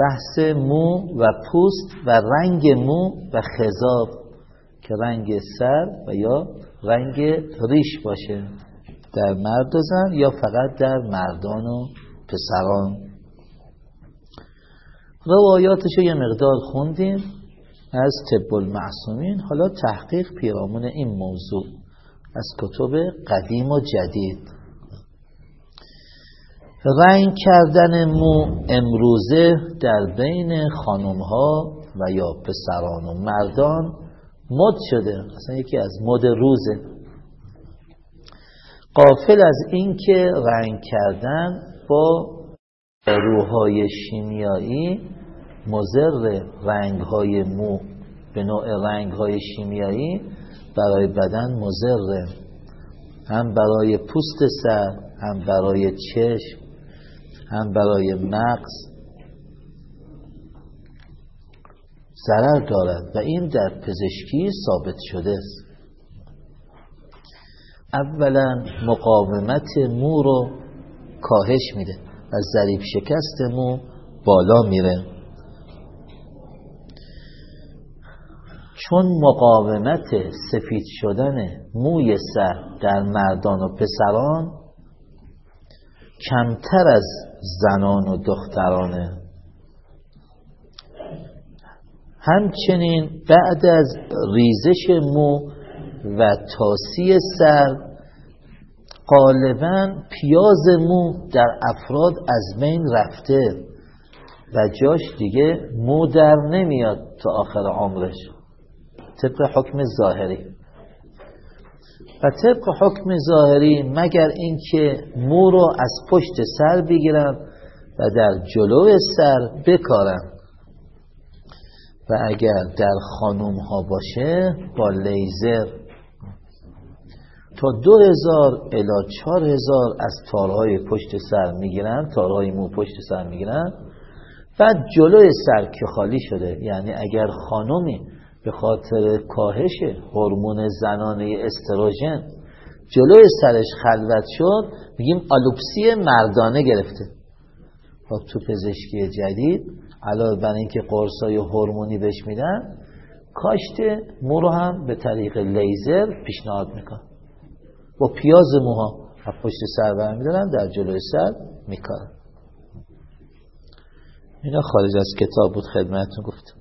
بحث مو و پوست و رنگ مو و خضاب که رنگ سر و یا رنگ ریش باشه در مرد و زن یا فقط در مردان و پسران. روایاتش یه مقدار خوندیم از طب المعصومین. حالا تحقیق پیرامون این موضوع از کتب قدیم و جدید. رنگ کردن مو امروزه در بین خانم ها و یا پسران و مردان مد شده. اصلا یکی از مد روزه. قافل از اینکه رنگ کردن با روهای شیمیایی مزر رنگ های مو به نوع رنگ های شیمیایی برای بدن مزره هم برای پوست سر هم برای چشم هم برای مغز ضرر دارد و این در پزشکی ثابت شده است. اولا مقاومت مو رو کاهش میده و ضریب شکست مو بالا میره. چون مقاومت سفید شدن موی سر در مردان و پسران کمتر از زنان و دخترانه. همچنین بعد از ریزش مو و تاسی سر غالبا پیاز مو در افراد از بین رفته و جاش دیگه مو در نمیاد تا آخر عمرش. طبق حکم ظاهری. و طبق حکم ظاهری مگر اینکه مو رو از پشت سر بگیرن و در جلو سر بکارن و اگر در خانوم ها باشه با لیزر. تا دو هزار الا چار هزار از تارهای پشت سر می‌گیرن تارهای مو پشت سر می‌گیرن بعد جلوی سر که خالی شده یعنی اگر خانومی به خاطر کاهش هورمون زنانه استروژن. جلوی سرش خلوت شد میگیم آلوپسی مردانه گرفته. خب تو پزشکی جدید علاوه بر اینکه قرصای هورمونی بهش میدن کاشت مو رو هم به طریق لیزر پیشنهاد میکن با پیاز موها از پشت سر برمیدارن در جلوی سر میکارن. اینا خارج از کتاب بود خدمتتون گفتم.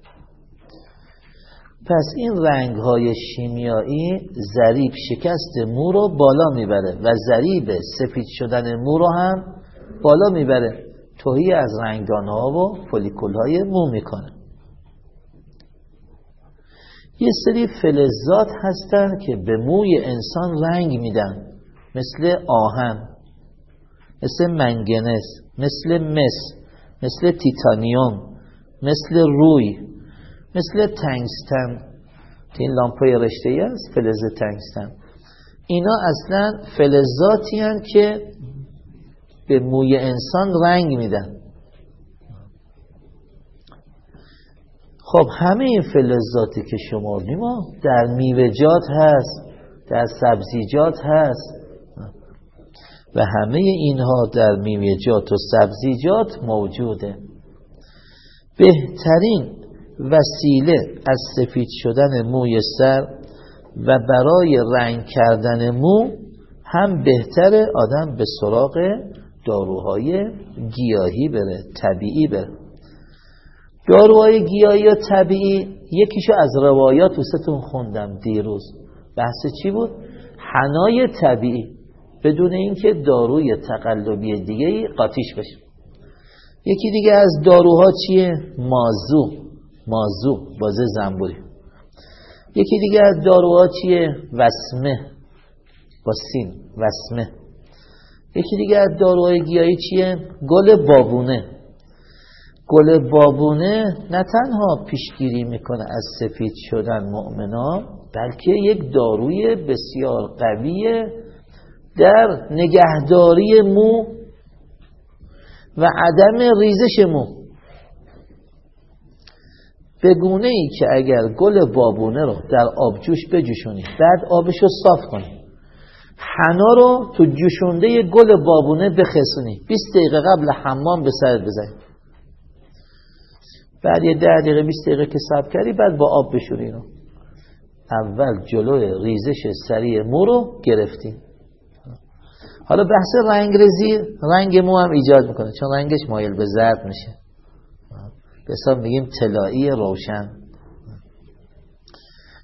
پس این رنگ های شیمیایی ضریب شکست مو رو بالا می‌بره و ضریب سفید شدن مو رو هم بالا می‌بره. توهی از رنگدان ها و فولیکول های مو می‌کنه. یه سری فلزات هستن که به موی انسان رنگ میدن مثل آهن مثل منگنز مثل مس مثل تیتانیوم مثل روی. مثل تنگستن. که این لامپای رشته ای است فلز تنگستن. اینا اصلا فلزاتی هن که به موی انسان رنگ میدن. خب همه این فلزاتی که شمردیم در میوه‌جات هست در سبزیجات هست. و همه اینها در میوه‌جات و سبزیجات موجوده. بهترین وسیله از سفید شدن موی سر و برای رنگ کردن مو هم بهتره آدم به سراغ داروهای گیاهی بره طبیعی بره. داروهای گیاهی و طبیعی یکیشو از روایات وستون خوندم دیروز. بحث چی بود؟ حنای طبیعی. بدون اینکه داروی تقلبی دیگه قاطیش بشه. یکی دیگه از داروها چیه؟ مازو. مازو بازه زنبوری یکی دیگه از داروها چیه؟ وسمه. با سین وسمه. یکی دیگه از داروهای گیاهی چیه؟ گل بابونه. گل بابونه نه تنها پیشگیری می‌کنه از سفید شدن مؤمنا بلکه یک داروی بسیار قویه در نگهداری مو و عدم ریزش مو. به گونه ای که اگر گل بابونه رو در آبجوش بجوشونی بعد آبش رو صاف کنی. حنا رو تو جوشونده گل بابونه بخسونی. 20 دقیقه قبل حمام به سرت بزنی. بعد یه ده دقیقه 20 دقیقه که صبر کردی بعد با آب بشوری رو. اول جلوی ریزش سریع مو رو گرفتیم حالا بحث رنگ رزی رنگ مو هم ایجاد می‌کنه چون رنگش مایل به زرد میشه. به حساب میگیم طلایی روشن.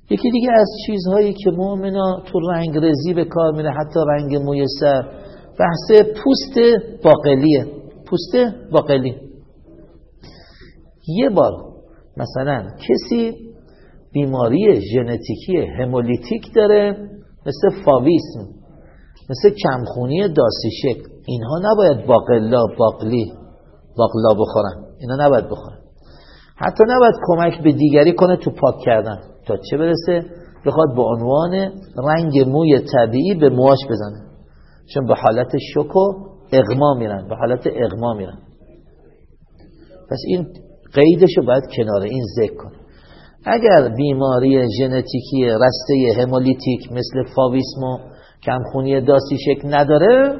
یکی دیگه از چیزهایی که مؤمنا تو رنگ رزی به کار میره حتی رنگ موی سر بحث پوست باقلیه. پوست باقلی. یه بار مثلا کسی بیماری ژنتیکی همولیتیک داره مثل فاویسم مثل کمخونی داسی شکل. اینها نباید باقلا باقلی باقلا بخورن. اینا نباید بخورن. حتی نباید کمک به دیگری کنه تو پاک کردن. تا چه برسه؟ بخواد به عنوان رنگ موی طبیعی به موهاش بزنه. چون به حالت شک و اغما میرن به حالت اغما میرن. پس این قیدشو باید کنار این ذکر کن اگر بیماری ژنتیکی رسته همولیتیک مثل فاویسمو کمخونی داسی شکل نداره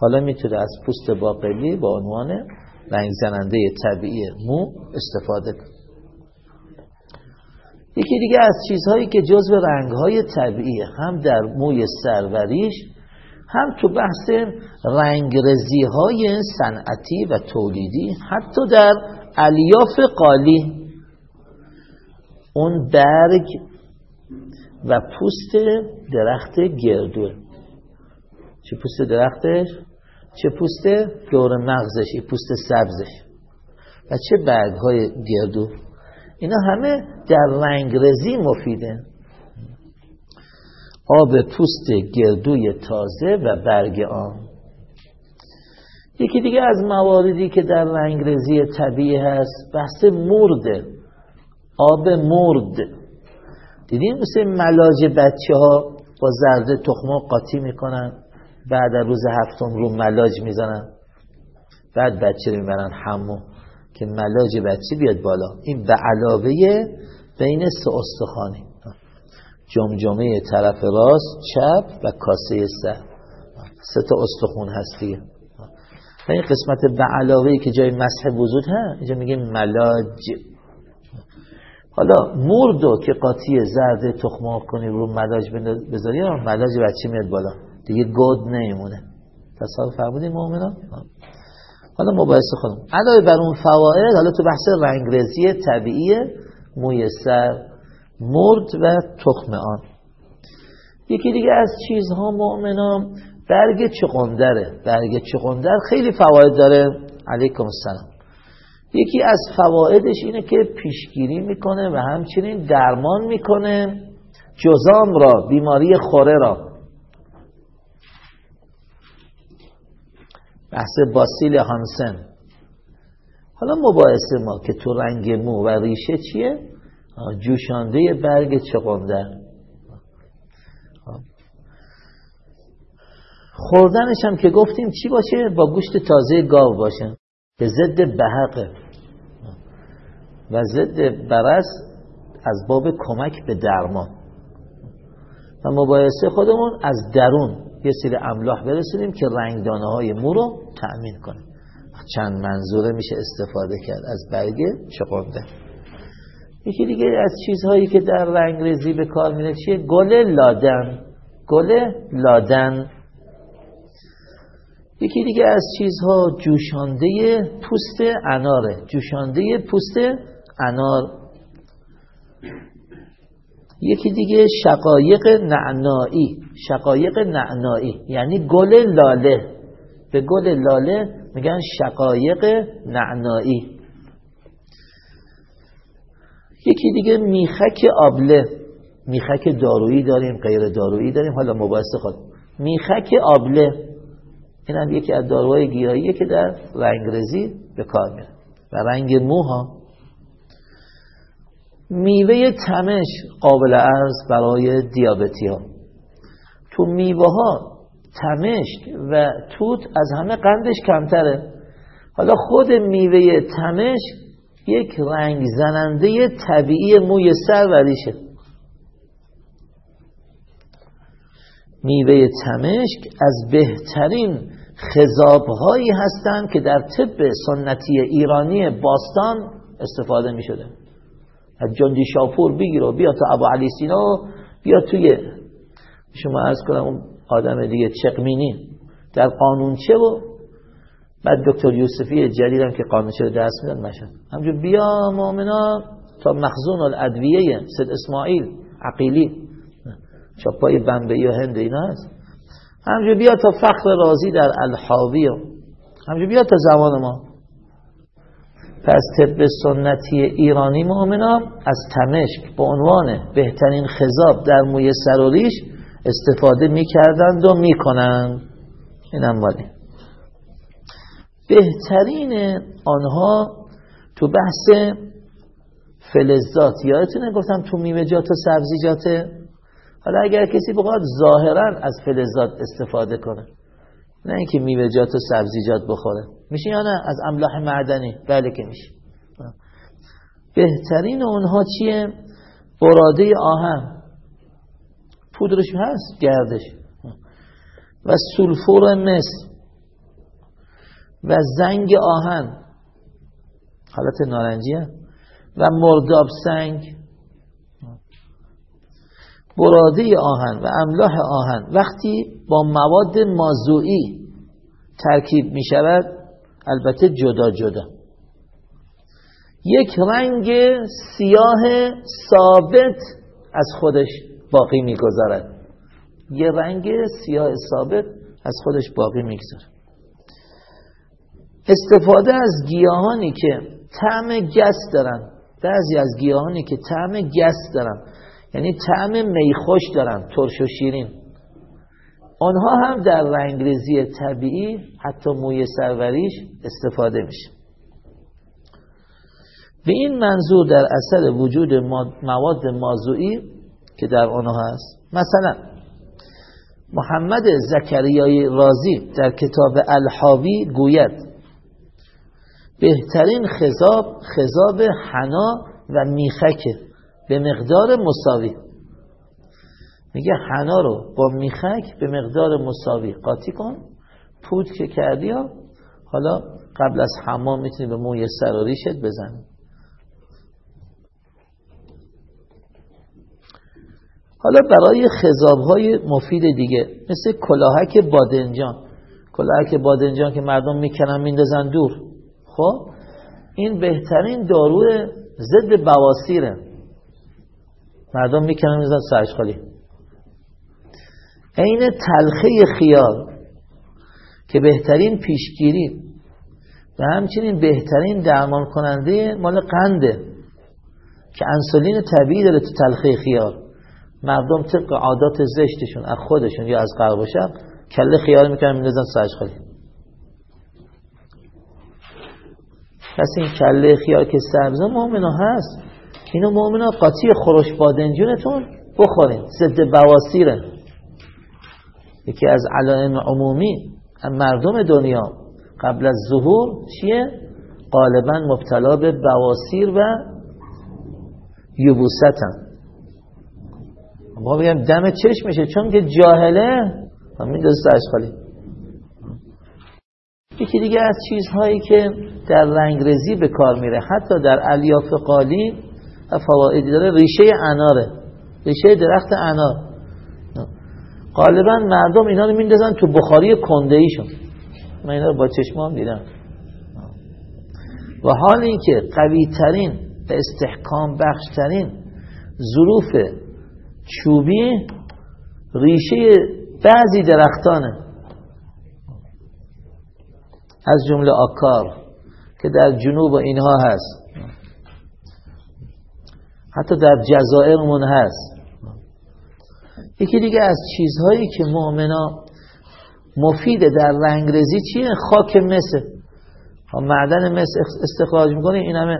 حالا می‌تونه از پوست باقلی به عنوان رنگ زننده طبیعی مو استفاده کنه یکی دیگه از چیزهایی که جزو رنگهای طبیعی هم در موی سروریش هم تو بحث رنگرزی های صنعتی و تولیدی حتی در الیاف قالی. اون برگ و پوست درخت گردو. چه پوست درختش؟ چه پوست دور مغزش پوست سبزش. و چه برگ های گردو. اینا همه در رنگرزی مفیده. آب پوست گردوی تازه و برگ آن یکی دیگه از مواردی که در رنگرزی طبیعی هست بحث مرد. آب مرد. دیدیم مثل ملاج بچه ها با زرده تخمه قاطی می‌کنن؟ بعد روز هفتم رو ملاج می‌زنن. بعد بچه رو می‌برن همو که ملاج بچه بیاد بالا. این به علاوه بین سه استخوانی. جمجمه طرف راست چپ و کاسه سر سه تا استخون هست دیگه. و این قسمت به علاوه که جای مسح وجود هست اینجا میگه ملاج. حالا مردو که قاطی زرد تخمه کنی رو ملاج بذاری ملاج بچه میاد بالا. دیگه گود نیمونه تصال فرمودین مؤمنان؟ حالا مباحثه خودم علاوه بر اون فواید حالا تو بحث رنگرزی طبیعی موی سر مرد و تخم آن. یکی دیگه از چیزها مؤمنان برگ چقندره برگ چقندر خیلی فواید داره. علیکم السلام. یکی از فوایدش اینه که پیشگیری می‌کنه و همچنین درمان می‌کنه. جزام را بیماری خوره را. بحث باسیل هانسن. حالا مباحث ما که تو رنگ مو و ریشه چیه؟ جوشانده برگ چقندر خوردنش هم که گفتیم چی باشه؟ با گوشت تازه گاو باشه. به ضد بحقه و ضد برس از باب کمک به درمان. و مباحثه خودمون از درون. یه سری املاح برسونیم که رنگدانه های مو رو تأمین کنه چند منظوره میشه استفاده کرد. از برگ چقنده یکی دیگه از چیزهایی که در رنگ به کار میره چیه؟ گل لادن. گل لادن. یکی دیگه از چیزها جوشانده پوست اناره. جوشانده پوست انار. یکی دیگه شقایق نعنایی شقایق نعنایی یعنی گل لاله. به گل لاله میگن شقایق نعنایی یکی دیگه میخک آبله. میخک دارویی داریم غیر دارویی داریم. حالا مباحث خود. میخک آبله. این هم یکی از داروهای گیاهیه که در رنگرزی به کار میره. و رنگ موها. میوه تمش قابل ارز برای دیابتی ها. تو میوه ها تمشک و توت از همه قندش کمتره. حالا خود میوه تمشک یک رنگ زننده طبیعی موی سر و ریشه. میوه تمشک از بهترین خذابهایی هستند که در طب سنتی ایرانی باستان استفاده می شده از جندی شاپور بگیر و بیا تا ابو علی سینا بیا توی شما از کنم اون آدم دیگه چقمینی. در قانونچه و بعد دکتر یوسفی جلیل هم که قانونچه رو درس میدن نشد همجور بیا مؤمنا تا مخزون الادویه سید اسماعیل عقیلی. چاپای بمبئی و هند اینا هست. همجور بیا تا فخر رازی در الحاوی همجور بیا تا زمان ما. پس طب سنتی ایرانی مؤمنا از تمشک به عنوان بهترین خضاب در موی سر و ریش استفاده می‌کردند و می‌کنند. این ولی بهترین آنها تو بحث فلزات یادتونه گفتم تو میوه‌جات و سبزیجات حالا اگر کسی بخواد ظاهرا از فلزات استفاده کنه نه اینکه میوه‌جات و سبزیجات بخوره. میشه یا نه؟ از املاح معدنی. بله که میشه. بهترین اونها چیه؟ براده آهن. پودرش هست گردش. و سولفور مس و زنگ آهن. حالت نارنجیه. و مرداب سنگ. براده آهن و املاح آهن. وقتی با مواد مازوئی ترکیب می شود البته جدا جدا. یک رنگ سیاه ثابت از خودش باقی می‌گذارد. یه رنگ سیاه ثابت از خودش باقی می‌گذارد. استفاده از گیاهانی که طعم گس دارن بعضی از گیاهانی که طعم گس دارن یعنی طعم میخوش دارن ترش و شیرین. آنها هم در رنگریزی طبیعی حتی موی سروریش استفاده میشه. به این منظور در اثر وجود مواد مازوئی که در آنها هست مثلا محمد زکریای رازی در کتاب الحاوی گوید بهترین خذاب خذاب حنا و میخکه به مقدار مساوی. میگه حنا رو با میخک به مقدار مساوی قاطی کن. پود که کردی ها حالا قبل از حمام می‌تونی به موی سر و ریشت بزنی. حالا برای خذاب های مفید دیگه مثل کلاهک بادنجان. کلاهک بادنجان که مردم می‌کنن میندازن دور. خب؟ این بهترین دارو ضد بواسیره. مردم می‌کنن میزن سرش خالی. عین تلخه خیار که بهترین پیشگیری و همچنین بهترین درمان کننده مال قنده که انسولین طبیعی داره تو تلخه خیار مردم طبق عادات زشتشون از خودشون یا از باشن کله خیار می‌کنن میندازن سرش خالی. پس این کله خیار که سبزه مؤمنا هست. اینو مؤمنا قاطی خورش بادنجونتون بخورین ضد بواسیره یکی از علائم عمومی مردم دنیا قبل از ظهور چیه؟ غالبا مبتلا به بواسیر و یبوستن. ما بگم دم چشمشه چون که جاهله. همین دست خالی. یکی دیگه از چیزهایی که در رنگرزی به کار میره حتی در الیاف قالی فوائدی داره ریشه اناره. ریشه درخت انار. غالبا مردم اینا رو میندازن تو بخاری کنده ایشون من اینا رو با چشمام دیدم. و حال اینکه قوی ترین استحکام بخش ترین ظروف چوبی ریشه بعضی درختانه. از جمله آکار که در جنوب اینها هست. حتی در جزائرمون هست. یکی دیگه از چیزهایی که مؤمنا مفید در رنگرزی چیه؟ خاک مسه معدن مس استخراج می‌کنه این همه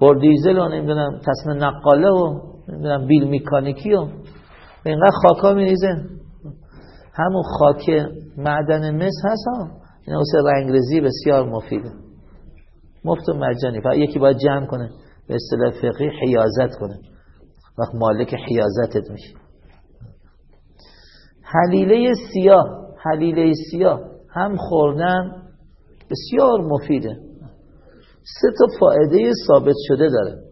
بردیزل و نمی‌دونم تصمیم نقاله و نمی‌دونم بیل میکانیکی و اینقدر خاکا میریزه. همون خاک معدن مس هست ها. این واسه رنگرزی بسیار مفیده. مفت و مجانی فقط یکی باید جمع کنه به اصطلاح فقهی حیازت کنه. وقت مالک حیازتت میشه. حلیله سیاه حلیله سیاه. هم خوردن بسیار مفیده. سه تا فایده ثابت شده داره.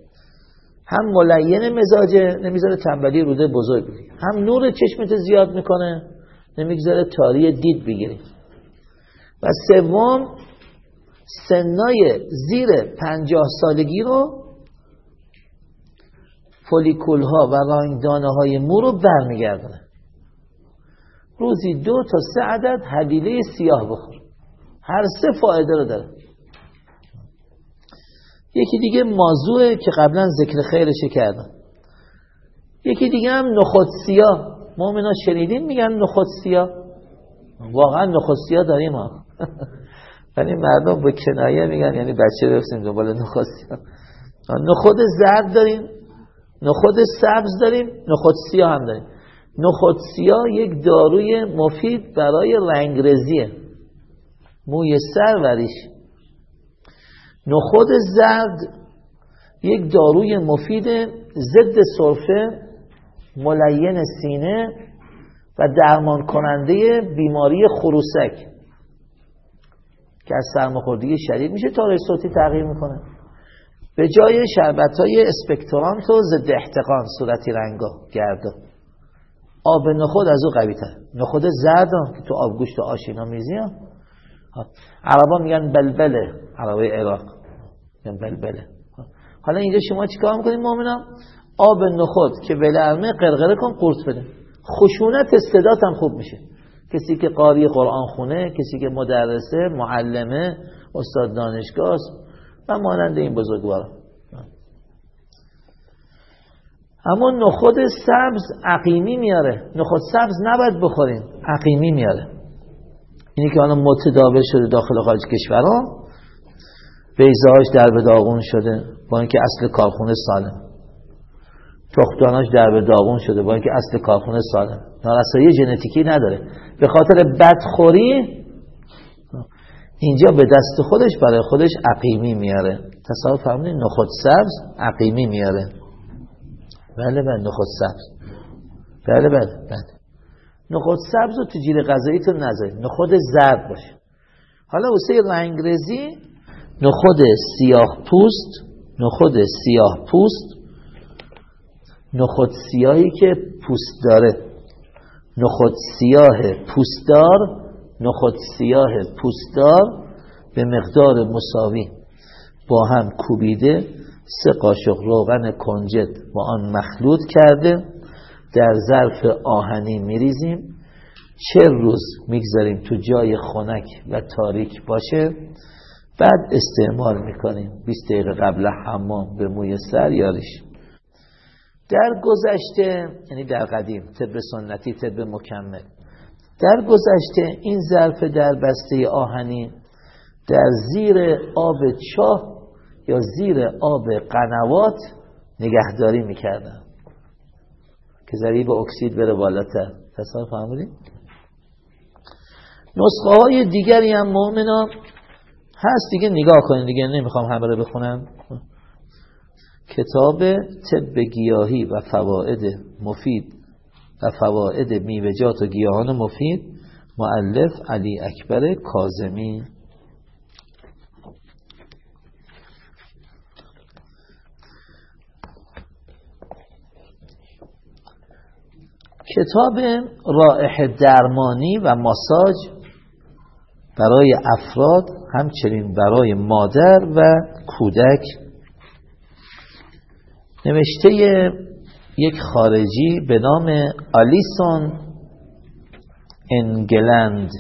هم ملین مزاجه نمی‌ذاره تنبلی روده بزرگ بگیری هم نور چشمت زیاد می‌کنه نمی‌گذاره تاری دید بگیری و سوم سنای زیر پنجاه سالگی رو فولیکول ها و رنگدانه های مو رو برمیگردونه. روزی دو تا سه عدد حلیله سیاه بخور. هر سه فایده رو داره. یکی دیگه مازوه که قبلا ذکر خیرش کردم. یکی دیگه هم نخود سیاه. مؤمنا شنیدین میگن نخود سیاه؟ واقعا نخود سیاه داریم ها. ولی مردم به کنایه میگن یعنی بچه بفسیم دنبال نخود سیاه. نخود زرد داریم. نخود سبز داریم. نخود سیاه هم داریم. نخود سیاه یک داروی مفید برای رنگرزیه موی سر وریش. نخود زرد یک داروی مفید ضد سرفه ملین سینه و درمان کننده بیماری خروسک که از سرماخوردگی شدید میشه تا صوتی تغییر می‌کنه. به جای شربت های اسپکترانت و ضد احتقان صورتی رنگا گردا. آب نخود از او قوی تر نخود زرد که تو آبگوشت و آشینا میزی عربا میگن بلبله عربای عراق. میگن بلبله حالا اینجا شما چیکار می‌کنید مؤمنا آب نخود که ولرمه قرقره کن قورت بده. خشونت استعداد هم خوب میشه. کسی که قاری قرآن خونه کسی که مدرسه معلمه استاد دانشگاه و مانند این بزرگوارا اما نخود سبز عقیمی میاره. نخود سبز نباید بخورین عقیمی میاره. اینی که حالا متداول شده داخل خارج کشورها بیزهاش در به داغون شده با اینکه اصل کارخونه سالم تختاناش در به داغون شده با اینکه اصل کارخونه سالم نارسایی ژنتیکی نداره. به خاطر بدخوری اینجا به دست خودش برای خودش عقیمی میاره. تصور فرمونید نخود سبز عقیمی میاره. بله بله نخود سبز. بله بله بله. نخود سبز و تو جیر غذاییتون نذارید نخود زرد باشه. حالا واسه رنگرزی نخود سیاه پوست نخود سیاه پوست نخود سیاهی که پوست داره. نخود سیاه پوستدار نخود سیاه پوستدار به مقدار مساوی با هم کوبیده. سه قاشق روغن کنجد با آن مخلوط کرده در ظرف آهنی میریزیم. چه روز می‌گذاریم تو جای خنک و تاریک باشه؟ بعد استعمال می‌کنیم. 20 دقیقه قبل حمام به موی سر یاریش در گذشته یعنی در قدیم طب سنتی طب مکمل. در گذشته این ظرف در بسته آهنی در زیر آب چاه یا زیر آب قنوات نگهداری می‌کردن. که ضریب اکسید بره بالاتر. تصور فهمیدین نسخه های دیگری هم مؤمنا هست. دیگه نگاه کنید دیگه نمی‌خوام همه رو بخونم. کتاب طب گیاهی و فواید مفید و فواید میوجات و گیاهان مفید. معلف علی اکبر کازمی کتاب رائح درمانی و ماساژ برای افراد همچنین برای مادر و کودک. نوشته یک خارجی به نام آلیسون انگلند.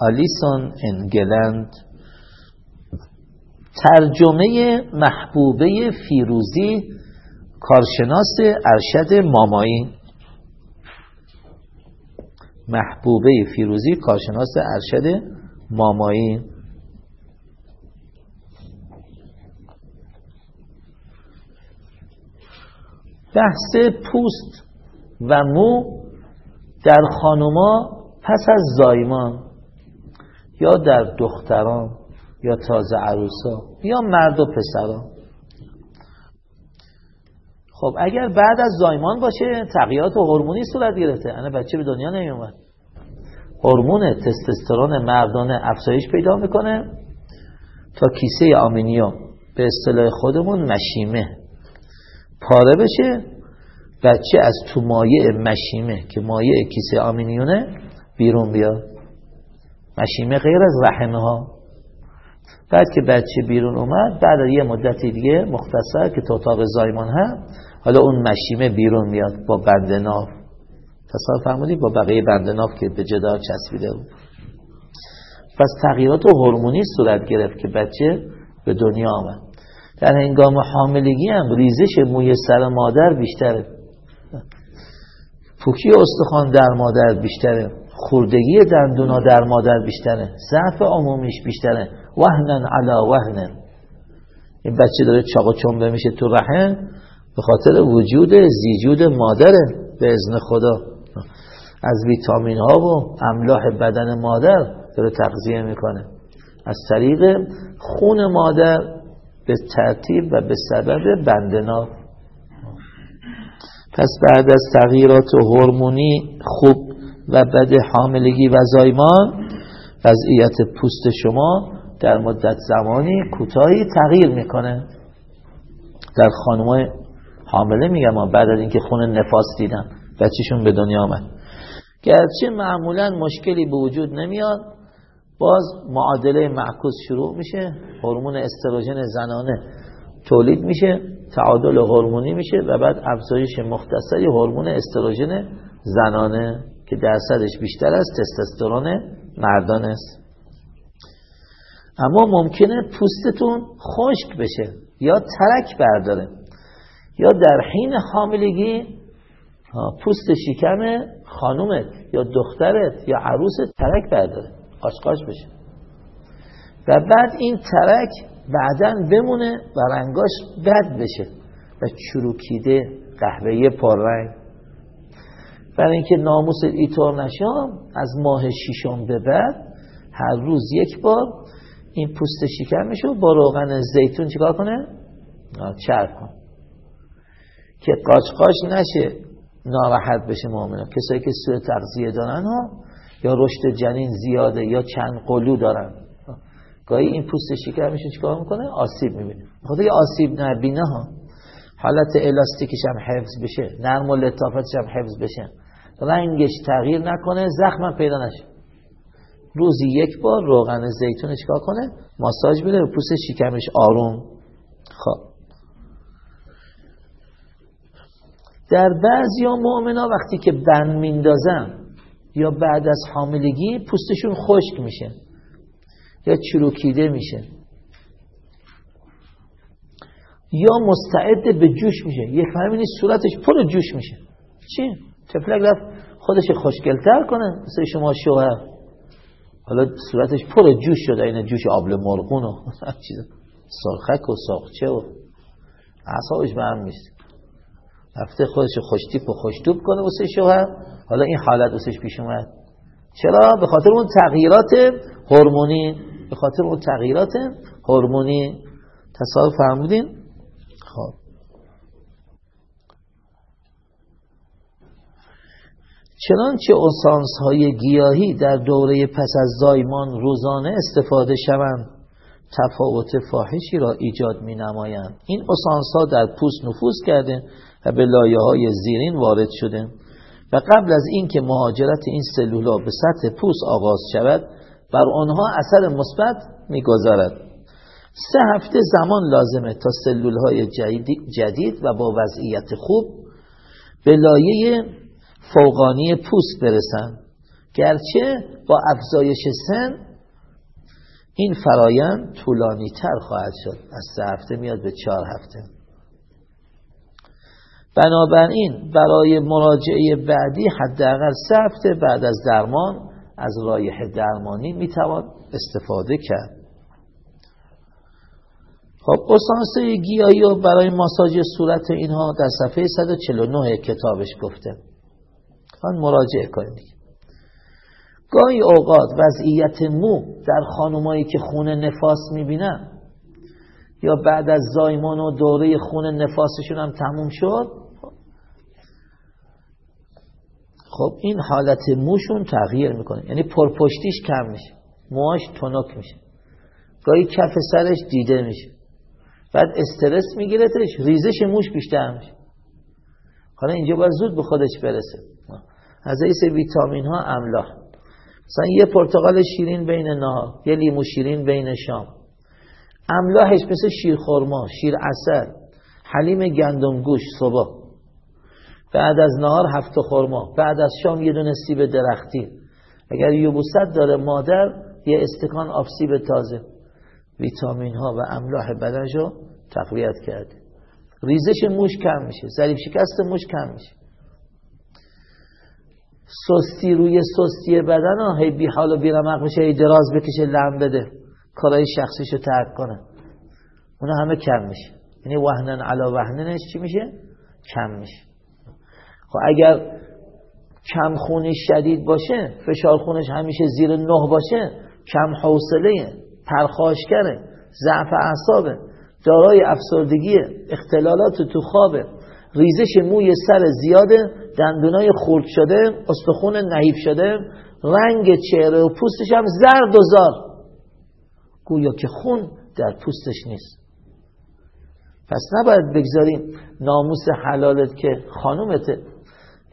آلیسون انگلند. ترجمه محبوبه فیروزی کارشناس ارشد مامایی. محبوبه فیروزی کارشناس ارشد مامایی. بحث پوست و مو در خانوما پس از زایمان یا در دختران یا تازه عروسا یا مرد و پسران. خب اگر بعد از زایمان باشه تغییرات و هورمونی صورت گرفته. انا بچه به دنیا نمیومد. هورمون تستوسترون مردانه افزایش پیدا می‌کنه تا کیسه آمینیوم به اصطلاح خودمون مشیمه. پاره بشه بچه از تو مایع مشیمه که مایع کیسه آمینیونه بیرون بیاد. مشیمه غیر از رحمه ها بعد که بچه بیرون اومد بعد یه مدتی دیگه مختصر که تو اتاق زایمان هم حالا اون مشیمه بیرون میاد با بند ناف تصور فرمودی با بقیه بند ناف که به جدار چسبیده بود. پس تغییرات هورمونی صورت گرفت که بچه به دنیا آمد. در هنگام حاملگی هم ریزش موی سر مادر بیشتره. پوکی استخوان در مادر بیشتره. خوردگی دندونا در مادر بیشتره. ضعف عمومیش بیشتره. وهنن علا وهنن. این بچه داره چاق و چنبه میشه تو رحم به خاطر وجود زیجود مادره. به ازن خدا. از ویتامین ها و املاح بدن مادر داره تغذیه می‌کنه. از طریق خون مادر به ترتیب و به سبب بندنا پس بعد از تغییرات هورمونی خوب و بد حاملگی و زایمان وضعیت پوست شما در مدت زمانی کوتاهی تغییر می‌کنه. در خانم حامله میگم بعد از اینکه خون نفاس دیدن بچهشون به دنیا آمد. گرچه معمولا مشکلی به وجود نمیاد باز معادله معکوس شروع میشه هورمون استروژن زنانه تولید میشه تعادل هورمونی میشه و بعد افزایش مختصری هورمون استروژن زنانه که درصدش بیشتر از تستوسترون مردان است. اما ممکنه پوستتون خشک بشه یا ترک برداره یا در حین حاملگی پوست شکم خانومت یا دخترت یا عروست ترک برداره. قاشقاش بشه. و بعد این ترک بعدا بمونه و رنگاش بد بشه و چروکیده قهوه‌ای پررنگ. برای اینکه ناموس ایطور نشام از ماه شیشم به بعد هر روز یک بار این پوست شکمشو با روغن زیتون چیکار کنه؟ چرب کن. که قاچقاش نشه. ناراحت بشه مؤمنه کسایی که سوء تغذیه دارن ها یا رشد جنین زیاده یا چند قلو دارن. گاهی این پوست شکمشون چیکار می‌کنه؟ آسیب می‌بینه. خود یه آسیب نبینه ها حالت الاستیکش هم حفظ بشه نرم و لطافتش هم حفظ بشه. رنگش تغییر نکنه زخم پیدا نشه. روزی یک بار روغن زیتون چیکار کنه؟ ماساژ بده پوست شکمش آروم. خب. در بعضی ها مؤمنا وقتی که بند میندازن یا بعد از حاملگی پوستشون خشک میشه یا چروکیده میشه یا مستعد به جوش میشه. یک همینی صورتش پر جوش میشه. چی؟ تفلک رفت خودش خوشگلتر کنه مثل شما شوهر. حالا صورتش پر جوش شده این جوش آبل مرغون و سرخک و ساخچه و اعصابش به هم میشه رفته خودش خوشتیپ و خوشتوب کنه واسه شوهر. حالا این حالت واسش پیش اومد. چرا؟ به خاطر اون تغییرات هورمونی. به خاطر اون تغییرات هورمونی. تصادف فرمودین؟ خب. چنانچه اسانس های گیاهی در دوره پس از زایمان روزانه استفاده شوند تفاوت فاحشی را ایجاد می نمایند این اسانس ها در پوست نفوذ کرده و به لایه های زیرین وارد شده. و قبل از اینکه مهاجرت این سلولا به سطح پوست آغاز شود بر آنها اثر مثبت می‌گذارد. سه هفته زمان لازمه تا سلول های جدید و با وضعیت خوب به لایه فوقانی پوست برسن گرچه با افزایش سن این فرایند طولانی تر خواهد شد. از سه هفته میاد به چهار هفته. بنابراین برای مراجعه بعدی حداقل سه بعد از درمان از رایح درمانی می‌توان استفاده کرد. خب اسانسه گیایی و برای ماساژ صورت اینها در صفحه 149 کتابش گفته. آن مراجعه کنید. گاهی اوقات وضعیت مو در خانمایی که خون نفاس می‌بینن یا بعد از زایمان و دوره خون نفاسشون هم تموم شد خب این حالت موشون تغییر می‌کنه. یعنی پرپشتیش کم میشه. موهاش تنک میشه. گاهی کف سرش دیده میشه. بعد استرس میگیرتش ریزش موش بیشتر میشه. حالا اینجا باید زود به خودش برسه. از ایس ویتامین ها املاح. مثلا یه پرتقال شیرین بین نهار یه لیمو شیرین بین شام. املاحش مثل شیر خورما شیر عسل حلیم گندم گوش صبح. بعد از نهار هفت خورما بعد از شام یه دونه سیب درختی. اگر یوبوست داره مادر یه استکان آب سیب تازه. ویتامین ها و املاح بدنش رو تقویت کرده. ریزش موش کم میشه ضریب شکست موش کم میشه. سستی روی سستی بدن ها هی بی حال و بی رمق میشه هی دراز بکشه لم بده. کارهای شخصیش رو ترک کنه. اونا همه کم میشه. یعنی وحنن علا وحننش چی میشه؟ کم میشه. خب اگر کم خونی شدید باشه فشار خونش همیشه زیر نه باشه کم حوصله پرخاشکره ضعف اعصابه دارای افسردگی اختلالات تو خوابه ریزش موی سر زیاده دندونای خورد شده استخون نحیف شده رنگ چهره و پوستش هم زرد و زار. گویا که خون در پوستش نیست. پس نباید بگذاریم ناموس حلالت که خانومته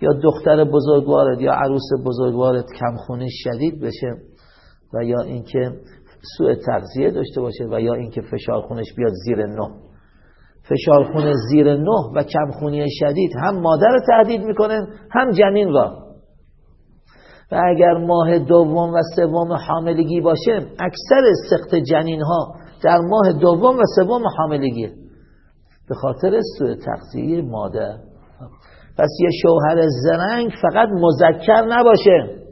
یا دختر بزرگوارت یا عروس بزرگوارت کمخونی شدید بشه و یا اینکه سوء تغذیه داشته باشه و یا اینکه فشار خونش بیاد زیر نه. فشار خون زیر نه و کمخونی شدید هم مادر رو تهدید می‌کنه هم جنین را. و اگر ماه دوم و سوم حاملگی باشه اکثر سخت جنین ها در ماه دوم و سوم حاملگی. به خاطر سوء تغذیه مادر. پس یه شوهر زرنگ فقط مذکر نباشه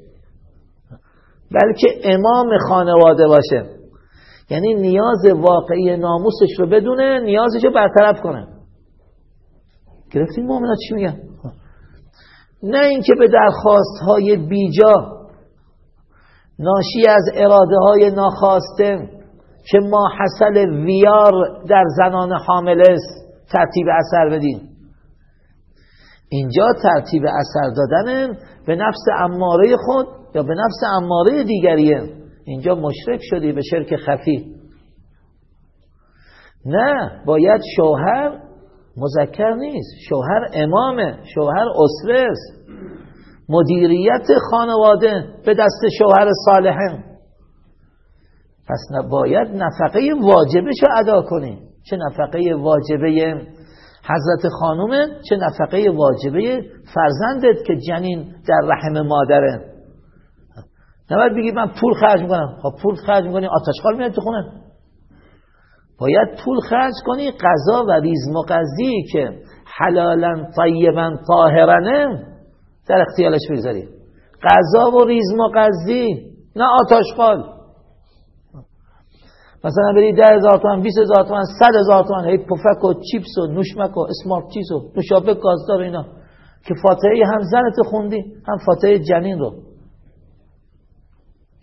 بلکه امام خانواده باشه. یعنی نیاز واقعی ناموسش رو بدونه نیازش رو برطرف کنه. گرفتیم مؤمنات چی میگن؟ نه اینکه به درخواست های بیجا ناشی از اراده های ناخواسته که ما حسل ویار در زنان حامل است ترتیب اثر بدیم اینجا ترتیب اثر دادن به نفس اماره خود یا به نفس اماره دیگریه. اینجا مشرک شدی به شرک خفی. نه باید شوهر مذکر نیست. شوهر امامه شوهر اسره است. مدیریت خانواده به دست شوهر صالحه. پس باید نفقه واجبش رو ادا کنی چه نفقه واجبه؟ حضرت خانومه چه نفقه واجبه فرزندت که جنین در رحم مادره. نباید بگی من پول خرج می‌کنم. خب پول خرج می‌کنی آتشخال میاد تو خونه. باید پول خرج کنی قضا و ریزم و قضی که حلالا طیبا طاهرنه در اختیالش بگذاری. قضا و ریزم و قضی نه آتشخال مثلا بری ده هزار تومن بیس هزار تومن صد هزار تومن هی پفک و چیپس و نوشمک و اسمارت چیز و نوشابه گازدار اینا. که فاتحه هم زنت خوندی هم فاتحه جنین رو.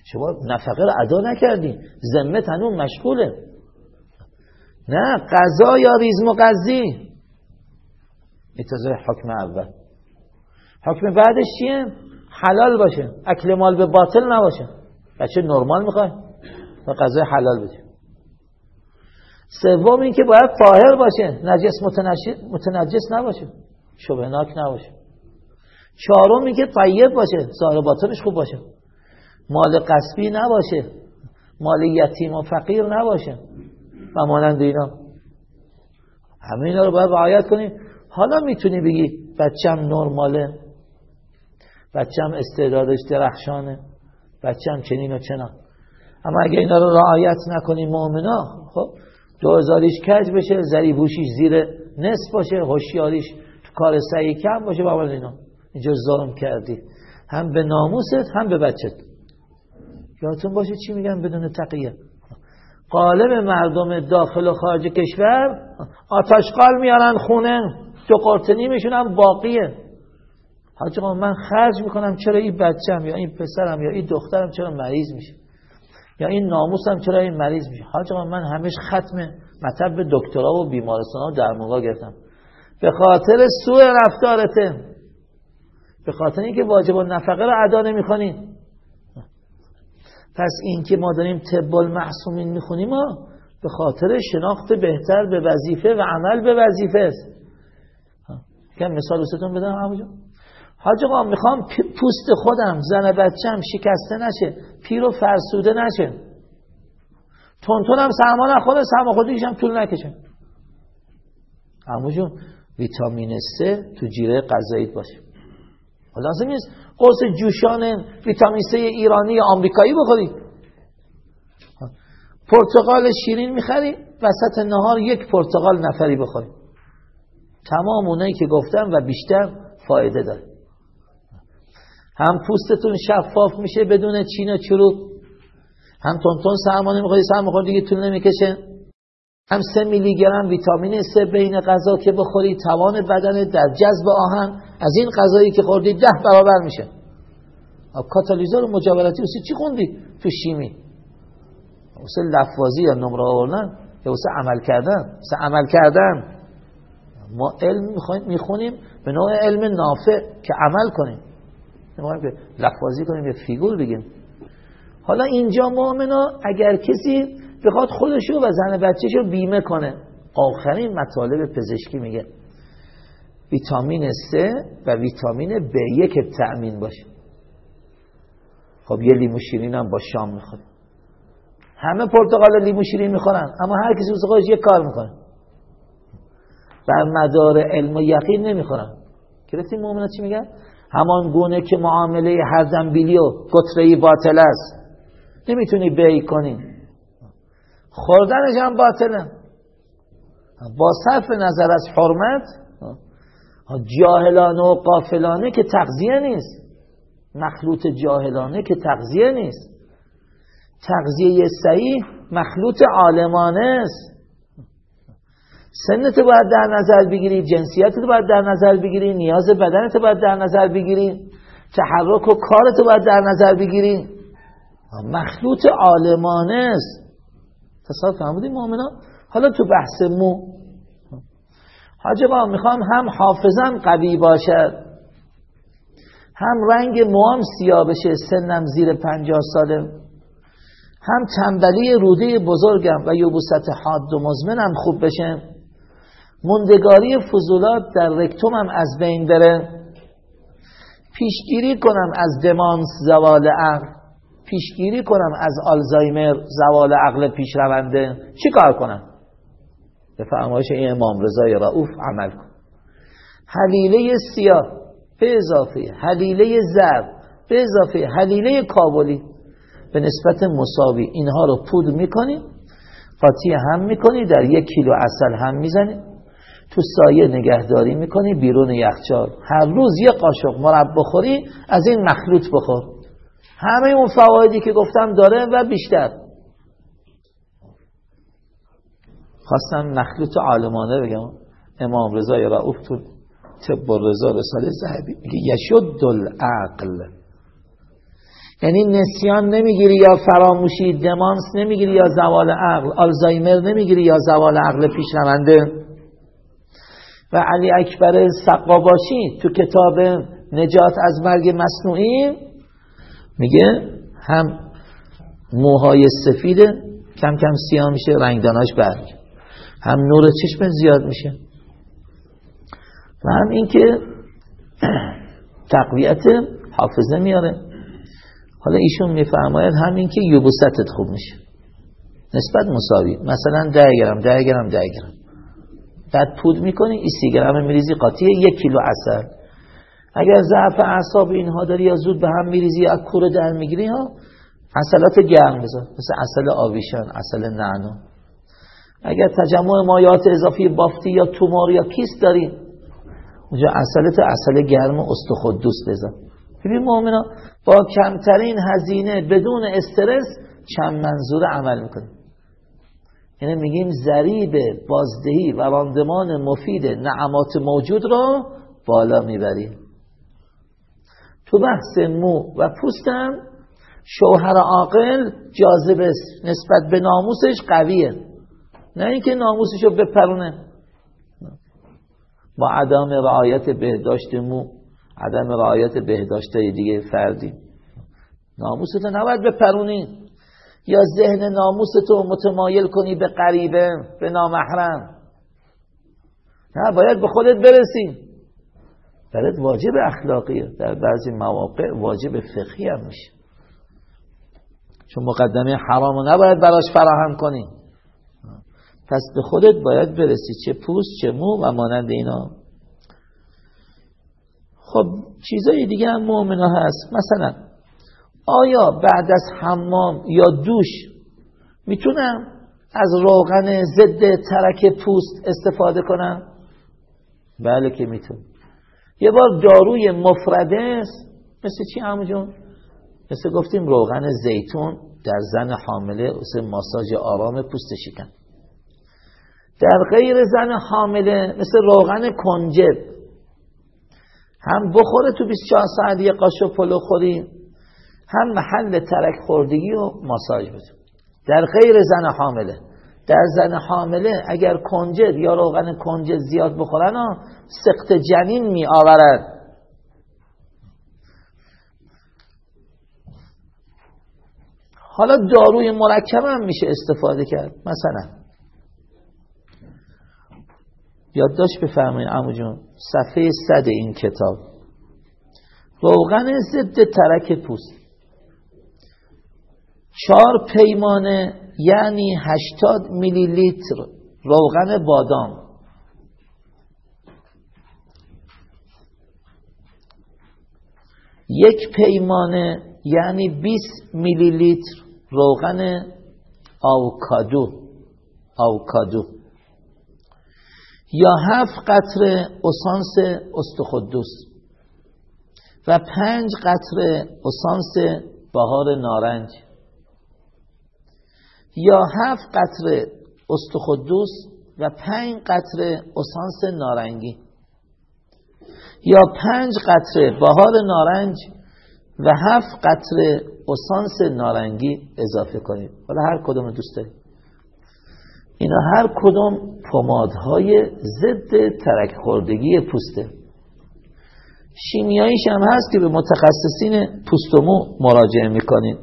شما نفقه رو ادا نکردی ذمه تنون مشغوله. نه قضا یا ریزم و قضی اتزای حکم اول. حکم بعدش چیه؟ حلال باشه. اکل مال به باطل نباشه. بچه نرمال می‌خوای و قضای حلال بده سوم این که باید طاهر باشه. نجس متنجس نباشه. شبهناک نباشه. چهارم این که طیب باشه. ظاهر باطنش خوب باشه. مال قصبی نباشه. مال یتیم و فقیر نباشه. و مانند اینا. همه اینا رو باید رعایت کنیم حالا می‌تونی بگی بچم نرماله. بچم استعدادش درخشانه. بچم چنین و چنان. اما اگه اینا رو رعایت نکنیم مؤمنا خب دوزاریش کج بشه زریبوشیش زیر نصف باشه هوشیاریش تو کار سعی کم باشه. بابا اینا اینجا ظلم کردی. هم به ناموست هم به بچت. یادتون باشه چی میگن بدون تقیه؟ قالب مردم داخل و خارج کشور آتشقال میارن خونه. دو قرتنی میشونن باقیه. حاج من خرج می‌کنم چرا این بچم یا این پسرم یا این دخترم چرا مریض میشه؟ یا این ناموسم چرا این مریض میشه؟ حاج من همش ختم مطب دکترا و بیمارستان ها در موقع گرفتم. به خاطر سوء رفتارته. به خاطر اینکه واجب نفقه رو ادا نمی‌کنین پس این که ما داریم طب المحسومین می‌خونیم به خاطر شناخت بهتر به وظیفه و عمل به وظیفه است. که مثال ستون بدم همونجا. حاج آقا می‌خوام پوست خودم زن بچم شکسته نشه. پیر و فرسوده نشه. تونتونم سرما نخوره سرما خودیشم طول نکشه. همونجون ویتامین C تو جیره غذاییت باشه. لازم نیست قرص جوشان ویتامین C ایرانی آمریکایی بخوری. پرتقال شیرین می‌خری وسط نهار یک پرتقال نفری بخوری. تمام اونایی که گفتم و بیشتر فایده داره. هم پوستتون شفاف میشه بدون چین و چروک. هم تونتون سرما نمی‌خوری سرما دیگه طول نمی‌کشه. هم سه میلی گرم ویتامین سه بین غذا که بخوری توان بدن در جذب آهن از این غذایی که خوردی ده برابر میشه. کاتالیزور مجاورتی واسه چی خوندی؟ تو شیمی. واسه لفاظی یا نمره آوردن یا واسه عمل کردن؟ واسه عمل کردن. ما علم می‌خونیم به نوع علم نافع که عمل کنیم. نمی‌خوایم که لفاظی کنیم یا فیگور بگیم. حالا اینجا مؤمنا اگر کسی بخواد خودشو و زن بچهشو بیمه کنه. آخرین مطالب پزشکی میگه. ویتامین C و ویتامین B1 تأمین باشه. خب یه لیمو شیرین هم با شام می‌خوره. همه پرتقال لیمو شیرین می‌خورن اما هر کسی خودش یه کار می‌کنه. بر مدار علم و یقین نمی‌خورن. گرفتیم مؤمنات چی میگن؟ همان گونه که معامله هر دنبیلی و گتره باطل است. نمی‌تونی بی کنی. خوردنش هم باطله. با صرف نظر از حرمت جاهلانه و قافلانه که تغذیه نیست. مخلوط جاهلانه که تغذیه نیست. تغذیه صحیح مخلوط عالمانه است. سنت باید در نظر بگیری جنسیت باید در نظر بگیری نیاز بدنت باید در نظر بگیری تحرک و کارت باید در نظر بگیری مخلوط عالمانه است. تصال فهمودی مؤمنا حالا تو بحث مو. حاجبا می‌خوام هم حافظم قوی باشد هم رنگ موام سیاه بشه سنم زیر پنجاه ساله هم تنبلی روده بزرگم و یوبوست حاد و مزمنم خوب بشه. مندگاری فضولات در رکتومم از بین بره. پیشگیری کنم از دمانس زوال عقل. پیشگیری کنم از آلزایمر زوال عقل پیشرونده. چی کار کنم؟ به فرمایش این امام رضای رعوف عمل کن. حلیله سیاه به اضافه حلیله زرد به اضافه حلیله کابلی. به نسبت مساوی اینها رو پود می‌کنی قاطی هم می‌کنی در یک کیلو اصل هم می‌زنی. تو سایه نگهداری می‌کنی بیرون یخچال. هر روز یه قاشق مرب بخوری از این مخلوط بخور. همه اون فوایدی که گفتم داره و بیشتر. خواستم مخلوط عالمانه بگم. امام رضای رعوف تو طب رضا رساله زهبی میگه یشد العقل. یعنی نسیان نمی‌گیری یا فراموشی دمانس نمی‌گیری یا زوال عقل آلزایمر نمی‌گیری یا زوال عقل پیشنونده و علی اکبر سقاباشی تو کتاب نجات از مرگ مصنوعی میگه هم موهای سفید کم کم سیاه میشه رنگداناش برگ. هم نور چشم زیاد میشه. و هم اینکه تقویت حافظه میاره. حالا ایشون میفرماید هم اینکه یوبوستت خوب میشه. نسبت مساوی. مثلا ده گرم ده گرم ده گرم بعد پود می‌کنی این سی گرم میریزی قاطی یک کیلو اصل اگر ضعف اعصاب اینها داری یا زود به هم میریزی یا کوره در می‌گیری ها اصلات گرم بذار. مثل اصل آویشان اصل نعنو اگر تجمع مایات اضافی بافتی یا تومار یا کیست داری اونجا تو اصل گرم استخدوس بزن ببین مؤمنا با کمترین هزینه بدون استرس چند منظور عمل می‌کنیم یعنی میگیم ضریب بازدهی و راندمان مفید نعمات موجود رو بالا می‌بریم. تو بحث مو و پوستم شوهر عاقل جاذب نسبت به ناموسش قویه. نه اینکه ناموسش رو بپرونه. با عدم رعایت بهداشت مو عدم رعایت بهداشت دیگه فردی. ناموستو نباید بپرونی. یا ذهن ناموستو متمایل کنی به قریبه به نامحرم. نه باید به خودت برسی. برات واجب اخلاقیه در بعضی مواقع واجب فقهی هم میشه. چون مقدمه حرامو نباید براش فراهم کنی. پس به خودت باید برسی چه پوست چه مو و مانند اینا. خب چیزای دیگه هم مؤمنه هست. مثلا آیا بعد از حمام یا دوش می‌تونم از روغن ضد ترک پوست استفاده کنم؟ بله که میتون یه بار داروی مفرده است. مثل چی همون جون؟ مثل گفتیم روغن زیتون در زن حامله مثل ماساژ آرام پوست شکم در غیر زن حامله مثل روغن کنجد. هم بخوره تو 24 ساعت یه قاشق پلو خوریم هم محل ترک خوردگی و ماساژ بده در غیر زن حامله. در زن حامله اگر کنجد یا روغن کنجد زیاد بخورن سخت جنین می آورد حالا داروی مرکب هم میشه استفاده کرد. مثلا. یادداشت بفرمایید عمو جون. صفحه صد این کتاب. روغن ضد ترک پوست. چهار پیمانه یعنی هشتاد میلی لیتر روغن بادام. یک پیمانه یعنی 20 میلی لیتر روغن آوکادو آوکادو یا هفت قطره اسانس استخدوس. و پنج قطره اسانس بهار نارنج. یا هفت قطره استخدوس و پنج قطره اسانس نارنگی. یا پنج قطره بهار نارنج و هفت قطره اسانس نارنگی اضافه کنید حالا هر کدوم دوست دارید اینا هر کدوم پمادهای ضد ترک خوردگی پوسته شیمیاییش هم هست که به متخصصین پوست و مو مراجعه می‌کنید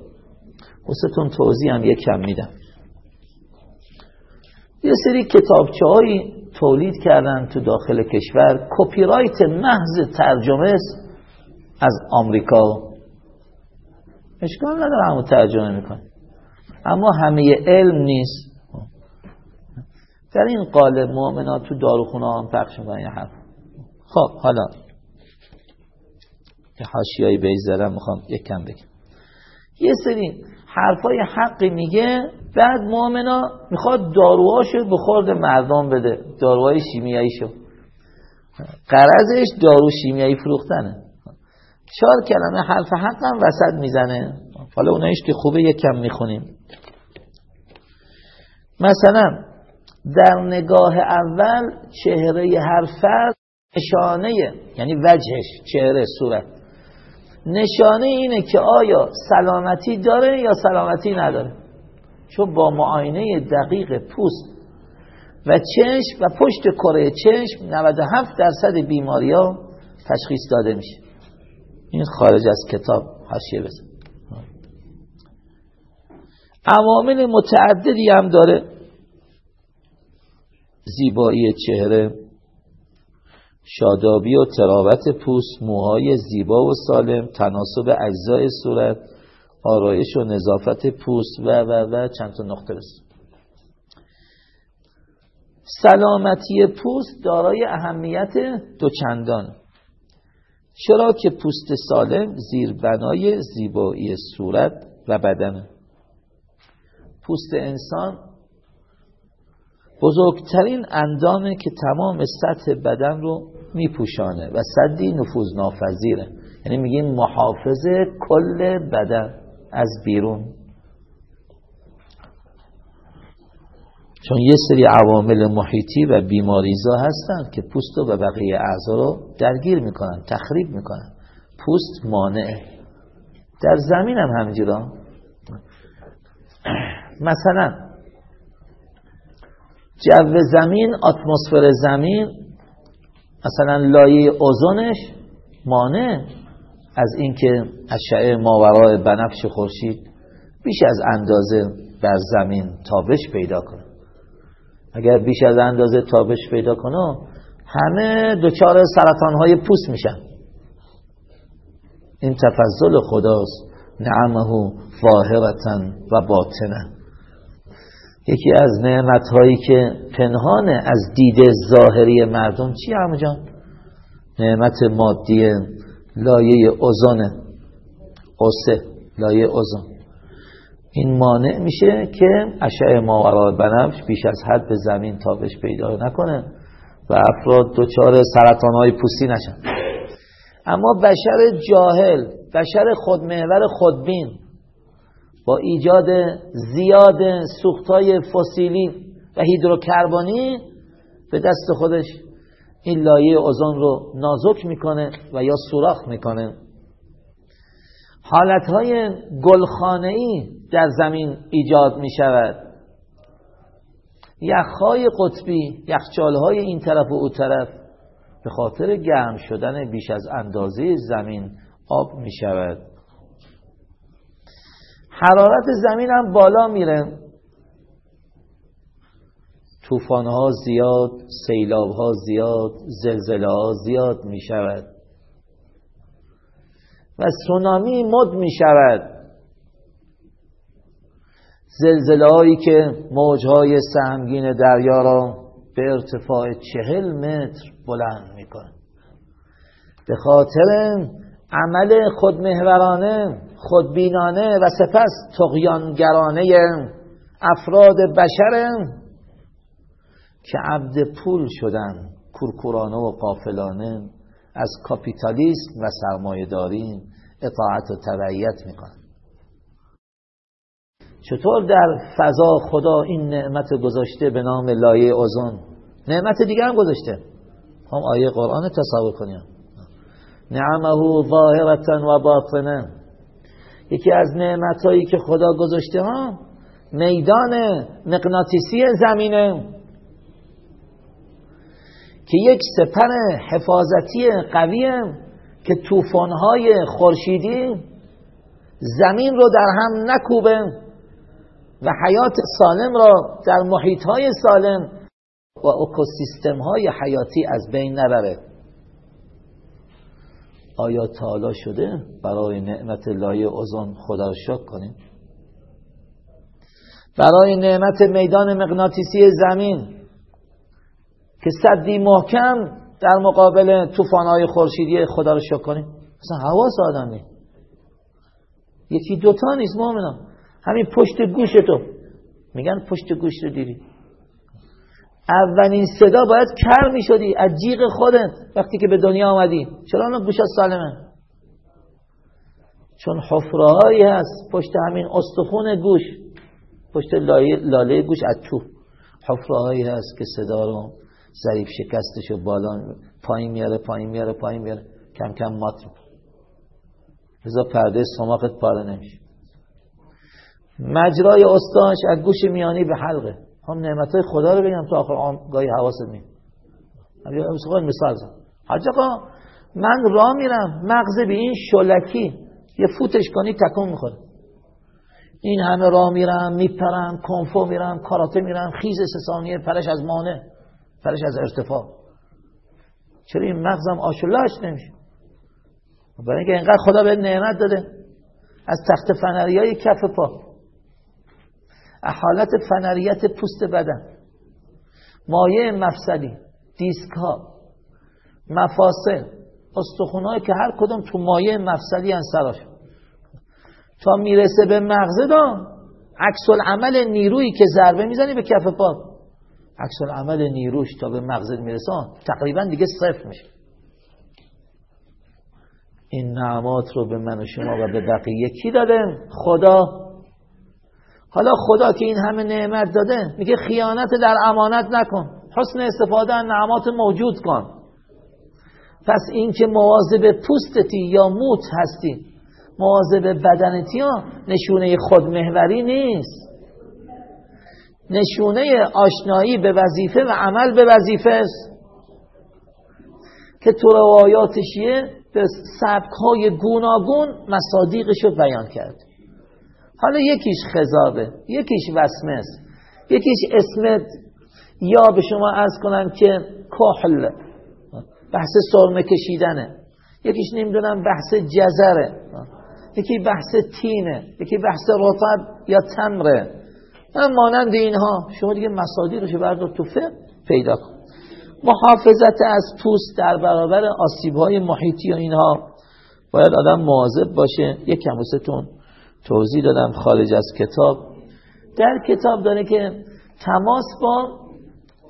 وستون توضیح هم کم میدم. یه سری کتابچه تولید کردن تو داخل کشور. کپی رایت محض ترجمه است از آمریکا. اشکال نداره همون ترجمه می‌کنه. اما همه علم نیست. در این قالب مؤمنات تو داروخونه هم پخش می‌کنن یه حرف. خب حالا یه حاشیه‌ای بیزدارم می‌خوام یک کم بگم. یه سری حرفای حقی میگه بعد مؤمنا می‌خواد داروهاشو به خورد مردم بده. داروهای شیمیاییشو. قرضش دارو شیمیایی فروختنه. چهار کلمه حرف حق هم وسط می‌زنه. حالا اونایش که خوبه یک کم می‌خونیم. مثلا در نگاه اول چهره هر فرد نشانه یعنی وجهش چهره صورت. نشانه اینه که آیا سلامتی داره یا سلامتی نداره. چون با معاینه دقیق پوست و چشم و پشت کره چشم 97 درصد بیماری ها تشخیص داده میشه. این خارج از کتاب حاشیه بزن. عوامل متعددی هم داره. زیبایی چهره شادابی و تراوت پوست موهای زیبا و سالم تناسب اجزای صورت آرایش و نظافت پوست و و و چند تا نقطه بس سلامتی پوست دارای اهمیت دوچندان. چرا که پوست سالم زیربنای زیبایی صورت و بدنه. پوست انسان بزرگترین اندامه که تمام سطح بدن رو میپوشانه و صدی نفوذ نافذیره یعنی میگیم محافظه کل بدن. از بیرون. چون یه سری عوامل محیطی و بیماریزا هستن که پوست و بقیه اعضا رو درگیر می‌کنن تخریب می‌کنن. پوست مانعه در زمین هم همینجورا مثلا جو زمین اتمسفر زمین مثلا لایه اوزونش مانع. از اینکه اشعه ماورای بنفش خورشید بیش از اندازه بر زمین تابش پیدا کنه. اگر بیش از اندازه تابش پیدا کنه همه دچار سرطان های پوست میشن. این تفضل خداست. نعمه ظاهرتا و باطنه. یکی از نعمت هایی که پنهانه از دید ظاهری مردم چی همه جان؟ نعمت مادی لایه اوزونه اوسه لایه اوزون این مانع میشه که اشعه ماورای بنفش بیش از حد به زمین تابش پیدا نکنه و افراد دچار سرطان های پوستی نشن. اما بشر جاهل بشر خودمحور خودبین با ایجاد زیاد سوختای فسیلی و هیدروکربنی به دست خودش این لایه اوزون رو نازک می‌کنه و یا سوراخ می‌کنه. حالتهای گلخانه‌ای در زمین ایجاد می شود یخهای قطبی یخچالهای این طرف و او طرف به خاطر گرم شدن بیش از اندازه زمین آب می شود حرارت زمین هم بالا میره. توفان ها زیاد سیلاب ها زیاد زلزله ها زیاد می شود و سونامی مد می شود زلزله هایی که موجهای سهمگین دریا را به ارتفاع چهل متر بلند می‌کنه به خاطر عمل خودمهورانه خودبینانه و سپس تقیانگرانه افراد بشر که عبد پول شدن کورکورانه و قافلانه از کاپیتالیسم و سرمایهداری اطاعت و تبعیت می‌کنن. چطور در فضا خدا این نعمت گذاشته به نام لایه اوزون؟ نعمت دیگه هم گذاشته. هم آیه قرآن تصور کنیم. نعمه ظاهرتا و باطنه. یکی از نعمت هایی که خدا گذاشته ها میدان مغناطیسی زمینه. که یک سپر حفاظتی قویه که های خورشیدی زمین رو در هم نکوبه و حیات سالم را در محیط های سالم و اکوسیستم های حیاتی از بین نبره. آیا تالا شده برای نعمت لایه اوزون خدا شکر کنیم؟ برای نعمت میدان مغناطیسی زمین که صدی محکم در مقابل های خورشیدی خدا رو شکر کنیم. مثلا حواس آدم نیست. یکی دوتا نیست مؤمنان. همین پشت گوش تو. میگن پشت گوش رو دیدی. اولین صدا باید کر می‌شدی. از جیغ خودت. وقتی که به دنیا آمدی. چرا اون گوشت سالمه چون حفرهایی هست. پشت همین استخون گوش. پشت لاله گوش از تو. حفرهایی هست که صدا رو ضریب شکستش و بالا پایین میاره پایین میاره پایین میاره. کم کم مات رضا پرده سماقت پاره نمیشه. مجرای استانش از گوش میانی به حلقه. هم نعمت های خدا رو بگم تو آخر گاهی حواست می مثال زن. حاج من راه میرم مغز به این شلکی. یه فوتش کنی تکون می‌خوره. این همه راه میرم میپرم کنفو میرم کاراته میرم خیز سه پرش از مانه پرش از ارتفاع. چرا این مغزم آشولاش نمیشه؟ برای اینکه اینقدر خدا به نعمت داده. از تخت فنری های کف پا. حالت فنریت پوست بدن. مایه مفصلی دیسک ها مفاصل استخونهایی که هر کدوم تو مایه مفصلی هن سراش. تا می‌رسه به مغزه دا عکس العمل نیرویی که ضربه می‌زنی به کف پا. عکس عمل نیروش تا به مغزت میرسان تقریبا دیگه صفر میشه. این نعمات رو به من و شما و به بقیه کی داده خدا. حالا خدا که این همه نعمت داده میگه خیانت در امانت نکن. حسن استفاده از نعمات موجود کن. پس این که مواظب پوستتی یا موت هستی مواظب بدنتی ها نشونه خودمهوری نیست. نشونه آشنایی به وظیفه و عمل به وظیفه است. که تو روایات شیعه به سبک گوناگون مصادیقش رو بیان کرد. حالا یکیش خذابه یکیش وسمه است یکیش اسمت. یا به شما از کنم که کحل بحث سرمه کشیدنه. یکیش نمی‌دونم بحث جزره. یکی بحث تینه یکی بحث رطب یا تمره. مانند اینها. شما دیگه مصادیقش بردار تو پیدا کن. محافظت از پوست در برابر آسیب های محیطی و اینها. باید آدم مواظب باشه. یک کموستون توضیح دادم. خارج از کتاب. در کتاب داره که تماس با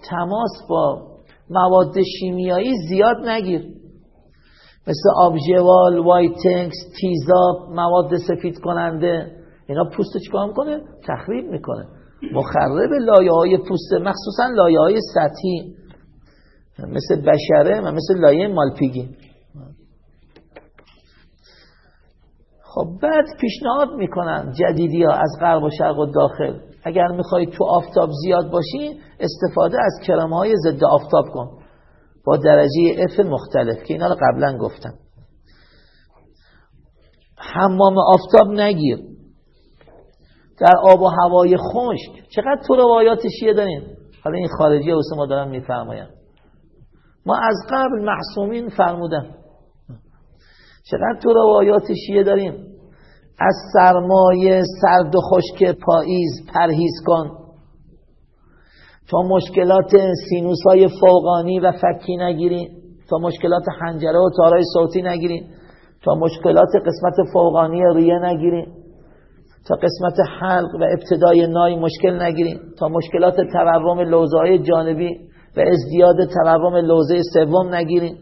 تماس با مواد شیمیایی زیاد نگیر. مثل آب ژاول، وایتکس، تیزاب، مواد سفید کننده اینا پوست چیکار می‌کنه؟ تخریب می‌کنه. مخرب لایه های پوست مخصوصا لایه های سطحی. مثل بشره و مثل لایه مالپیگی. خب بعد پیشنهاد می‌کنن جدیدی ها از غرب و شرق و داخل. اگر می‌خوای تو آفتاب زیاد باشی استفاده از کرم های ضد آفتاب کن. با درجه اف مختلف که اینا رو قبلا گفتم. حمام آفتاب نگیر. در آب و هوای خشک. چقدر تو روایات شیعه داریم؟ حالا این خارجی واسه ما دارم میفرمایم ما از قبل محسومین فرمودن. چقدر تو روایات شیعه داریم؟ از سرمایه سرد و خشک پاییز پرهیز کن تا مشکلات سینوس های فوقانی و فکی نگیریم. تا مشکلات حنجره و تارای صوتی نگیریم. تا مشکلات قسمت فوقانی ریه نگیریم. تا قسمت حلق و ابتدای نای مشکل نگیریم تا مشکلات تورم لوزه جانبی و ازدیاد تورم لوزه سوم نگیریم.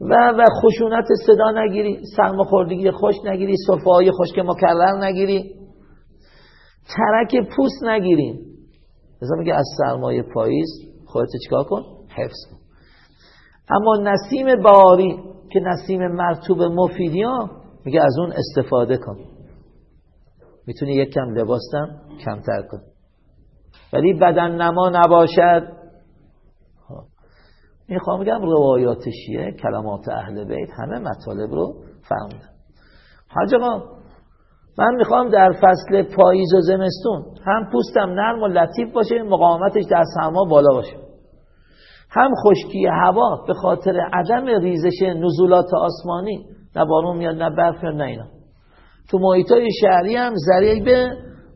و و خشونت صدا نگیری سرماخوردگی خوش نگیری های خشک مکرر نگیری. ترک پوست نگیریم. مثلا میگه از سرمایه پاییز خودت چیکار کن؟ حفظ کن. اما نسیم باری که نسیم مرتوب مفیدی ها میگه از اون استفاده کن. می‌تونی یک کم لباسم کمتر کن. ولی بدن نما نباشد می‌خوام بگم روایات شیعه کلمات اهل بیت همه مطالب رو فهمیدن. حاج من می‌خوام در فصل پاییز و زمستون هم پوستم نرم و لطیف باشه مقاومتش در سرما بالا باشه. هم خشکی هوا به خاطر عدم ریزش نزولات آسمانی نه بارون میاد نه برف میاد نه اینا. تو محیط های شهری هم ذریب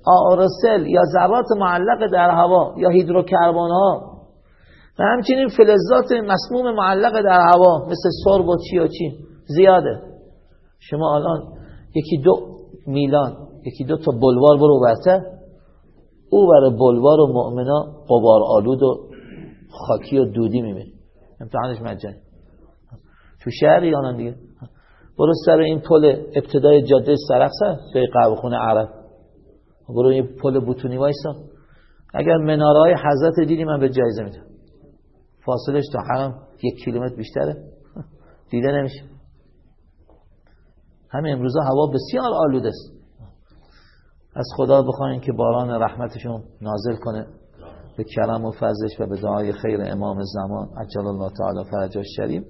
آرسل یا ذرات معلق در هوا یا هیدروکربن ها و همچنین فلزات مسموم معلق در هوا مثل سرب و چی و چی زیاده. شما الان یکی دو میلان یکی دو تا بلوار برو برتر او بر بلوار و مؤمنا قبار آلود و خاکی و دودی می‌بینی. امتحانش مجانی. تو شهر ایران دیگه. برو سر این پل ابتدای جاده سرخسه به قهوه خونه عرب. برو این پل بوتونی وایسا. اگر مناره های حضرت دیدی من به جایزه میدم. فاصلش تا حرم یک کیلومتر بیشتره. دیده نمیشه. همه امروزه هوا بسیار آلوده است. از خدا بخواین که باران رحمتشون نازل کنه. به کرم و فضلش و به دعای خیر امام زمان. عجل الله تعالی فرجاش شریف